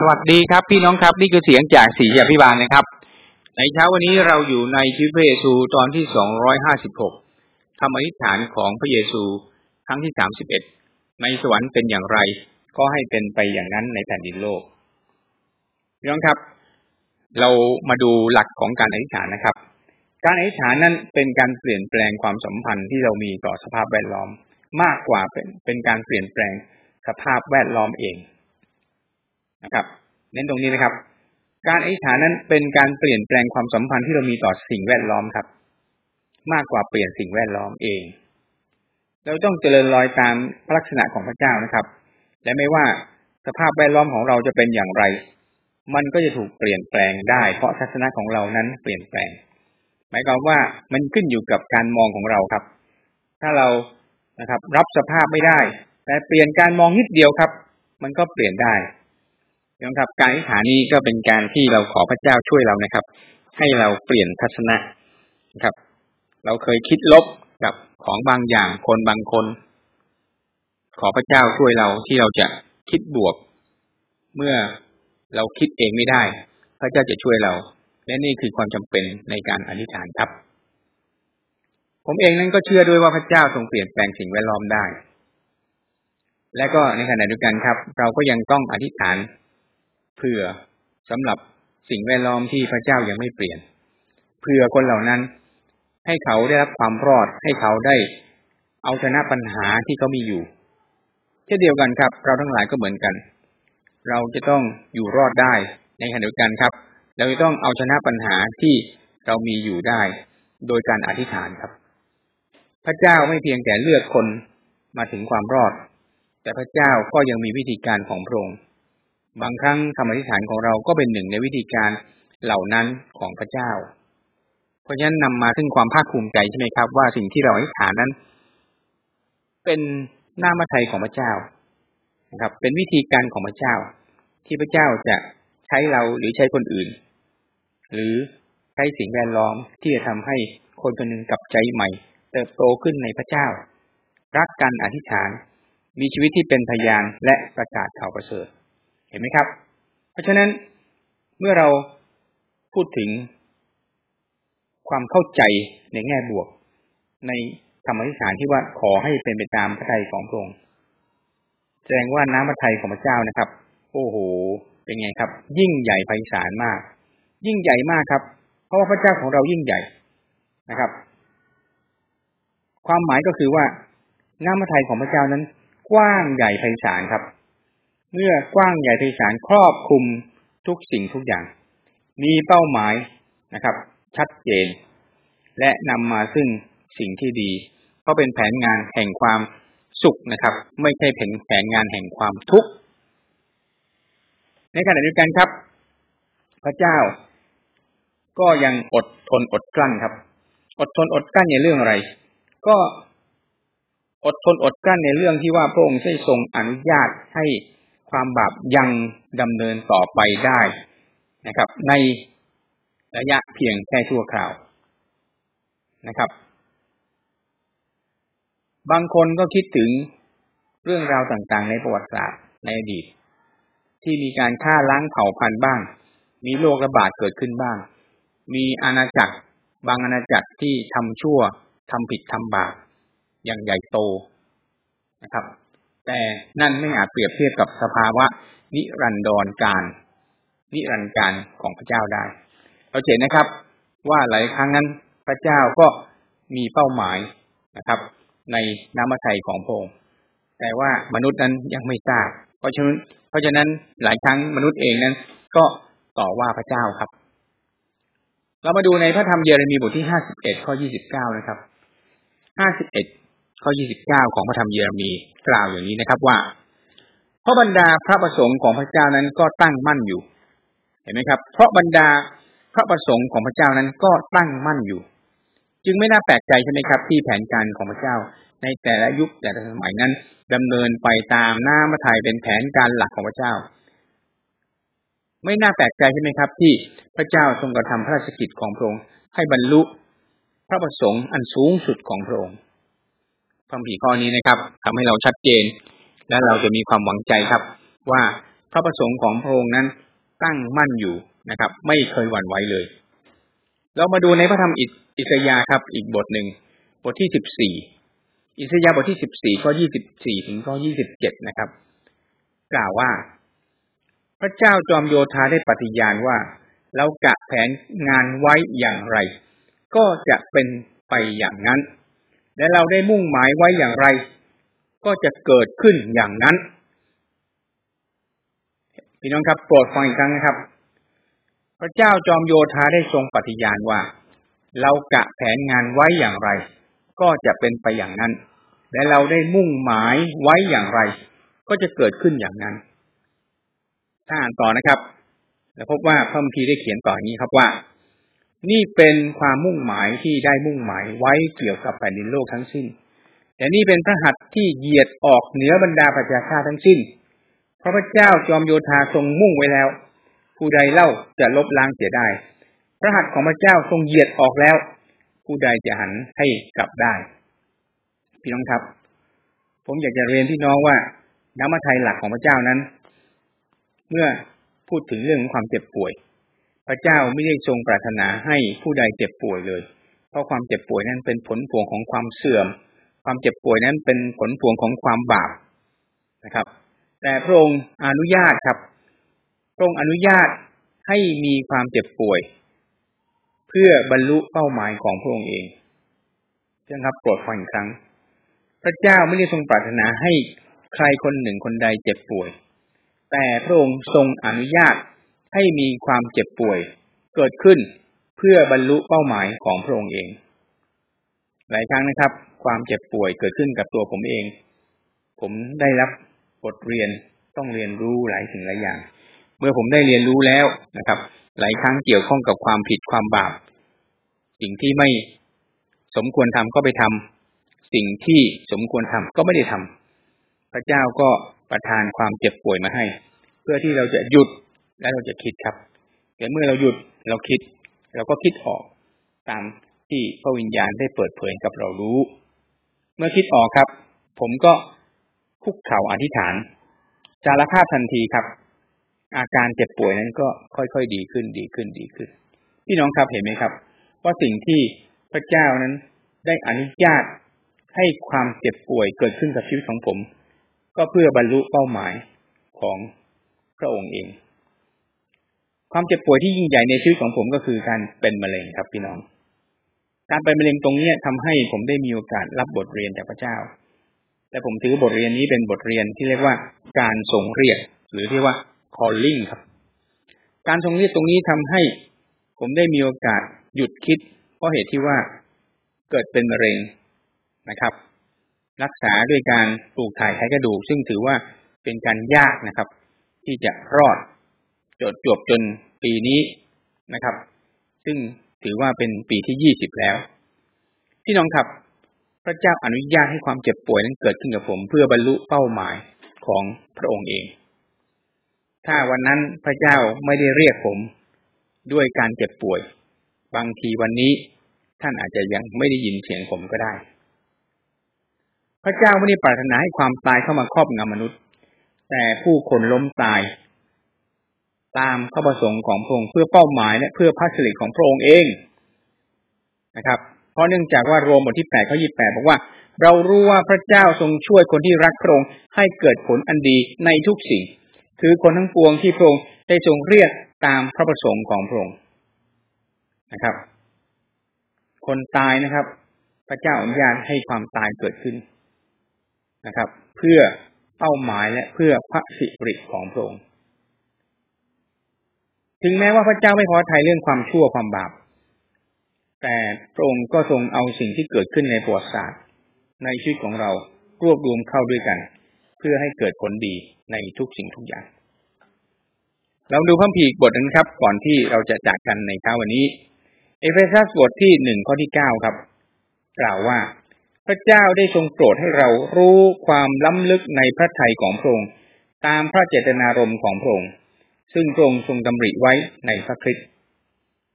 สวัสดีครับพี่น้องครับ นี่คือเสียงจากสียพิบาลนะครับ ในเช้าวันนี้เราอยู่ในชีวิตพระเยซูตอนที่สองร้อยห้าสิบหกคำอธิษฐานของพระเยซูครั้งที่สามสิบเอ็ดในสวรรค์เป็นอย่างไร ก็ให้เป็นไปอย่างนั้นในแผ่นดินโลกพี่น้องครับ เรามาดูหลักของการอธิษฐานนะครับ การอธิษฐานนั้นเป็นการเปลี่ยนแปลงความสัมพันธ์ที่เรามีต่อสภาพแวดล้อม มากกว่าเป็นเป็นการเปลี่ยนแปลงสภาพแวดล้อมเอง นะครับ เน้นตรงนี้นะครับ การอธิษฐานนั้นเป็นการเปลี่ยนแปลงความสัมพันธ์ที่เรามีต่อสิ่งแวดล้อมครับ มากกว่าเปลี่ยนสิ่งแวดล้อมเอง เราต้องเจริญรอยตามพระลักษณะของพระเจ้านะครับ และไม่ว่าสภาพแวดล้อมของเราจะเป็นอย่างไร มันก็จะถูกเปลี่ยนแปลงได้ เพราะทัศนะของเรานั้นเปลี่ยนแปลง หมายความว่ามันขึ้นอยู่กับการมองของเราครับ ถ้าเรานะครับ รับสภาพไม่ได้ แต่เปลี่ยนการมองนิดเดียวครับ มันก็เปลี่ยนได้ นะครับการอธิษฐานนี้ก็เป็นการที่เราขอพระเจ้าช่วยเรานะครับ ให้เราเปลี่ยนทัศนะนะครับ เราเคยคิดลบกับของบางอย่างคนบางคน ขอพระเจ้าช่วยเราที่เราจะคิดบวก เมื่อเราคิดเองไม่ได้ พระเจ้าจะช่วยเรา และนี่คือความจำเป็นในการอธิษฐานครับ ผมเองนั้นก็เชื่อด้วยว่าพระเจ้าทรงเปลี่ยนแปลงสิ่งแวดล้อมได้ และก็ในขณะเดียวกันครับ เราก็ยังต้องอธิษฐาน เพื่อสำหรับสิ่งแวดล้อมที่พระเจ้ายังไม่เปลี่ยนเพื่อคนเหล่านั้น ให้เขาได้รับความรอด ให้เขาได้เอาชนะปัญหาที่เขามีอยู่เช่นเดียวกันครับ เราทั้งหลายก็เหมือนกัน เราจะต้องอยู่รอดได้ในขณะเดียวกันครับ เราจะต้องเอาชนะปัญหาที่เรามีอยู่ได้ โดยการอธิษฐานครับ พระเจ้าไม่เพียงแต่เลือกคนมาถึงความรอด แต่พระเจ้าก็ยังมีวิธีการของพระองค์ บางครั้งคำอธิษฐานของเราก็เป็นหนึ่งในวิธีการเหล่านั้นของพระเจ้า เพราะฉะนั้นนำมาถึงความภาคภูมิใจใช่ไหมครับ ว่าสิ่งที่เราอธิษฐานนั้น เป็นหน้ามาไทยของพระเจ้านะครับ เป็นวิธีการของพระเจ้า ที่พระเจ้าจะใช้เราหรือใช้คนอื่น หรือใช้สิ่งแวดล้อมที่จะทำให้คนคนหนึ่งกลับใจใหม่ เติบโตขึ้นในพระเจ้า รักกันอธิษฐาน มีชีวิตที่เป็นพยานและประกาศข่าวประเสริฐ ห็นไหมครับ เพราะฉะนั้นเมื่อเราพูดถึงความเข้าใจในแง่บวก ในธรรมอธิษฐานที่ว่าขอให้เป็นไปตามพระทัยของพระองค์แสดงว่าน้ำพระทัยของพระเจ้านะครับ โอ้โห เป็นไงครับ ยิ่งใหญ่ไพศาลมาก ยิ่งใหญ่มากครับ เพราะว่าพระเจ้าของเรายิ่งใหญ่นะครับ ความหมายก็คือว่าน้ำพระทัยของพระเจ้านั้น กว้างใหญ่ไพศาลครับ เมื่อกว้างใหญ่ไพศาลครอบคลุมทุกสิ่งทุกอย่าง มีเป้าหมายนะครับ ชัดเจน และนำมาซึ่งสิ่งที่ดีเพราะเป็นแผนงานแห่งความสุขนะครับ ไม่ใช่แผนแผนงานแห่งความทุกข์ในขณะเดียวกันครับ พระเจ้า ก็ยังอดทนอดกลั้นครับ อดทนอดกลั้นในเรื่องอะไร ก็อดทนอดกลั้นในเรื่องที่ว่าพระองค์ได้ทรงอนุญาตให้ ความบาปยังดำเนินต่อไปได้นะครับ ในระยะเพียงแค่ชั่วคราวนะครับ บางคนก็คิดถึงเรื่องราวต่างๆ ในประวัติศาสตร์ในอดีต ที่มีการฆ่าล้างเผ่าพันธุ์บ้าง มีโรคระบาดเกิดขึ้นบ้าง มีอาณาจักร บางอาณาจักรที่ทำชั่วทำผิดทำบาปอย่างใหญ่โตนะครับ แต่นั่นไม่อาจเปรียบเทียบกับสภาวะนิรันดรการ นิรันดรการของพระเจ้าได้ เราเห็นนะครับ ว่าหลายครั้งนั้นพระเจ้าก็มีเป้าหมายนะครับ ในน้ำมัทยของพระองค์แต่ว่ามนุษย์นั้นยังไม่ทราบ เพราะฉะนั้น เพราะฉะนั้นหลายครั้งมนุษย์เองนั้น ก็ต่อว่าพระเจ้าครับ เรามาดูในพระธรรมเยเรมีบทที่ห้าสิบเอ็ดข้อยี่สิบเก้านะครับห้าสิบเอ็ด ข้อยี่สิบเก้าของพระธรรมเยเรมีกล่าวอย่างนี้นะครับว่าเพราะบรรดาพระประสงค์ของพระเจ้านั้นก็ตั้งมั่นอยู่ เห็นไหมครับ เพราะบรรดาพระประสงค์ของพระเจ้านั้นก็ตั้งมั่นอยู่ จึงไม่น่าแปลกใจใช่ไหมครับ ที่แผนการของพระเจ้า ในแต่ละยุคแต่ละสมัยนั้นดำเนินไปตามหน้ามาถ่ายเป็นแผนการหลักของพระเจ้า ไม่น่าแปลกใจใช่ไหมครับ ที่พระเจ้าทรงกระทำพระราชกิจของพระองค์ให้บรรลุ พระประสงค์อันสูงสุดของพระองค์ คำผีข้อนี้นะครับทำให้เราชัดเจน และเราจะมีความหวังใจครับ ว่าพระประสงค์ของพระองค์นั้นตั้งมั่นอยู่นะครับ ไม่เคยหวั่นไหวเลย เรามาดูในพระธรรมอิสยาครับ อีกบทหนึ่งบทที่สิบสี่อิสยาบทที่สิบสี่ข้อยี่สิบสี่ถึงข้อยี่สิบเจ็ดนะครับ กล่าวว่า พระเจ้าจอมโยธาได้ปฏิญาณว่า เรากะแผนงานไว้อย่างไร ก็จะเป็นไปอย่างนั้น และเราได้มุ่งหมายไว้อย่างไร ก็จะเกิดขึ้นอย่างนั้น พี่น้องครับโปรดฟังอีกครั้งนะครับ พระเจ้าจอมโยธาได้ทรงปฏิญาณว่า เรากะแผนงานไว้อย่างไร ก็จะเป็นไปอย่างนั้น และเราได้มุ่งหมายไว้อย่างไร ก็จะเกิดขึ้นอย่างนั้น ถ้าอ่านต่อนะครับ และพบว่าพระคัมภีร์ได้เขียนต่ออย่างนี้ครับว่า นี่เป็นความมุ่งหมายที่ได้มุ่งหมายไว้เกี่ยวกับแผ่นดินโลกทั้งสิ้น แต่นี่เป็นพระหัตถ์ที่เหยียดออกเหนือบรรดาประชาชาติทั้งสิ้น เพราะพระเจ้าจอมโยธาทรงมุ่งไว้แล้ว ผู้ใดเล่าจะลบล้างเสียได้ พระหัตถ์ของพระเจ้าทรงเหยียดออกแล้ว ผู้ใดจะหันให้กลับได้ พี่น้องครับ ผมอยากจะเรียนพี่น้องว่าน้ำมัทไทยหลักของพระเจ้านั้น เมื่อพูดถึงเรื่องของความเจ็บป่วย พระเจ้าไม่ได้ทรงปรารถนาให้ผู้ใดเจ็บป่วยเลย เพราะความเจ็บป่วยนั้นเป็นผลพวงของความเสื่อม ความเจ็บป่วยนั้นเป็นผลพวงของความบาปนะครับ แต่พระองค์อนุญาตครับพระองค์อนุญาตให้มีความเจ็บป่วย เพื่อบรรลุเป้าหมายของพระองค์เองเช่นครับโปรดฟังอีกครั้ง พระเจ้าไม่ได้ทรงปรารถนาให้ใครคนหนึ่งคนใดเจ็บป่วย แต่พระองค์ทรงอนุญาต ให้มีความเจ็บป่วยเกิดขึ้นเพื่อบรรลุเป้าหมายของพระองค์เอง หลายครั้งนะครับ ความเจ็บป่วยเกิดขึ้นกับตัวผมเอง ผมได้รับบทเรียนต้องเรียนรู้หลายสิ่งหลายอย่าง เมื่อผมได้เรียนรู้แล้วนะครับ หลายครั้งเกี่ยวข้องกับความผิดความบาป สิ่งที่ไม่สมควรทำก็ไปทำสิ่งที่สมควรทำก็ไม่ได้ทำพระเจ้าก็ประทานความเจ็บป่วยมาให้ เพื่อที่เราจะหยุด และเราจะคิดครับ แต่เมื่อเราหยุดเราคิด เราก็คิดออกตามที่พระวิญญาณได้เปิดเผยกับเรารู้ เมื่อคิดออกครับ ผมก็คุกเข่าอธิษฐาน จารภาพทันทีครับ อาการเจ็บป่วยนั้นก็ค่อยๆดีขึ้นดีขึ้นดีขึ้น พี่น้องครับเห็นไหมครับ ว่าสิ่งที่พระเจ้านั้นได้อนุญาตให้ความเจ็บป่วยเกิดขึ้นกับชีวิตของผม ก็เพื่อบรรลุเป้าหมายของพระองค์เอง ความเจ็บป่วยที่ยิ่งใหญ่ในชีวิตของผมก็คือการเป็นมะเร็งครับพี่น้อง การเป็นมะเร็งตรงนี้ทำให้ผมได้มีโอกาสรับบทเรียนจากพระเจ้าแต่ผมถือบทเรียนนี้เป็นบทเรียนที่เรียกว่าการทรงเรียก หรือที่ว่า calling ครับ การทรงเรียกตรงนี้ทำให้ผมได้มีโอกาสหยุดคิด เพราะเหตุที่ว่าเกิดเป็นมะเร็งนะครับ รักษาด้วยการปลูกถ่ายไขกระดูก ซึ่งถือว่าเป็นการยากนะครับ ที่จะรอดจดจบจน ปีนี้นะครับ ซึ่งถือว่าเป็นปีที่ยี่สิบแล้ว พี่น้องครับ พระเจ้าอนุญาตให้ความเจ็บป่วยนั้นเกิดขึ้นกับผม เพื่อบรรลุเป้าหมายของพระองค์เอง ถ้าวันนั้นพระเจ้าไม่ได้เรียกผมด้วยการเจ็บป่วย บางทีวันนี้ท่านอาจจะยังไม่ได้ยินเสียงผมก็ได้ พระเจ้าไม่ได้ปรารถนาให้ความตายเข้ามาครอบงำมนุษย์ แต่ผู้คนล้มตาย ตามข้อประสงค์ของพระองค์เพื่อเป้าหมายและเพื่อพระสิริของพระองค์เองนะครับ เพราะเนื่องจากว่าโรมบทที่แปดข้อยี่แปดบอกว่า เรารู้ว่าพระเจ้าทรงช่วยคนที่รักพระองค์ให้เกิดผลอันดีในทุกสิ่ง คือคนทั้งปวงที่พระองค์ได้ทรงเรียกตามพระประสงค์ของพระองค์นะครับ คนตายนะครับ พระเจ้าอนุญาตให้ความตายเกิดขึ้นนะครับ เพื่อเป้าหมายและเพื่อพระสิริของพระองค์ ถึงแม้ว่าพระเจ้าไม่พอทัยเรื่องความชั่วความบาป แต่พระองค์ก็ทรงเอาสิ่งที่เกิดขึ้นในประวัติศาสตร์ ในชีวิตของเรารวบรวมเข้าด้วยกัน เพื่อให้เกิดผลดีในทุกสิ่งทุกอย่าง เราดูพระพีบทนึงครับ ก่อนที่เราจะจากกันในเช้าวันนี้ เอเฟซัสบทที่หนึ่งข้อที่เก้าครับ กล่าวว่าพระเจ้าได้ทรงโปรดให้เรารู้ความล้ำลึกในพระทัยของพระองค์ตามพระเจตนารมณ์ของพระองค์ ซึ่งพระองค์ทรงดำริไว้ในพระคริสต์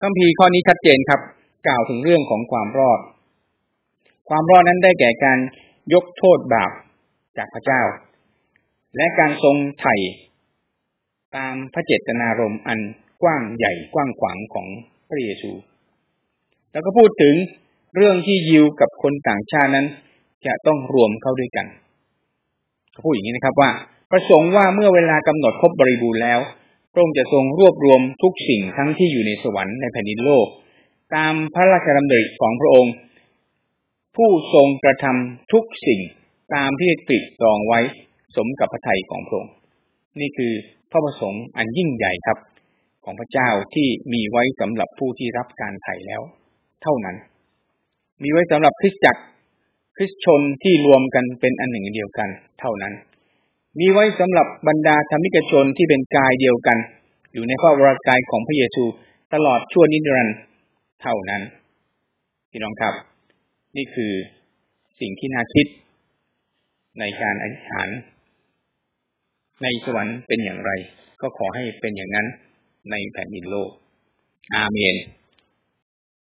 คัมภีร์ข้อนี้ชัดเจนครับ กล่าวถึงเรื่องของความรอด ความรอดนั้นได้แก่การยกโทษบาปจากพระเจ้า และการทรงไถ่ตามพระเจตนารมณ์อันกว้างใหญ่กว้างขวางของพระเยซู แล้วก็พูดถึงเรื่องที่ยิวกับคนต่างชาตินั้น จะต้องรวมเข้าด้วยกันเขาพูดอย่างนี้นะครับว่า ประสงค์ว่าเมื่อเวลากำหนดครบบริบูรณ์แล้ว พระองค์จะทรงรวบรวมทุกสิ่งทั้งที่อยู่ในสวรรค์ในแผ่นดินโลก ตามพระราชดำริของพระองค์ ผู้ทรงกระทำทุกสิ่งตามที่ตริตรองไว้สมกับพระทัยของพระองค์ นี่คือพระประสงค์อันยิ่งใหญ่ครับ ของพระเจ้าที่มีไว้สำหรับผู้ที่รับการไถ่แล้ว เท่านั้น มีไว้สำหรับคริสตจักรคริสชนที่รวมกันเป็นอันหนึ่งเดียวกัน เท่านั้น มีไว้สำหรับบรรดาธรรมิกชนที่เป็นกายเดียวกัน อยู่ในพระวรากายของพระเยซูตลอดชั่วนิรันดร์เท่านั้น พี่น้องครับ นี่คือสิ่งที่น่าคิด ในการอธิษฐาน ในสวรรค์เป็นอย่างไร ก็ขอให้เป็นอย่างนั้นในแผ่นดินโลก อาเมน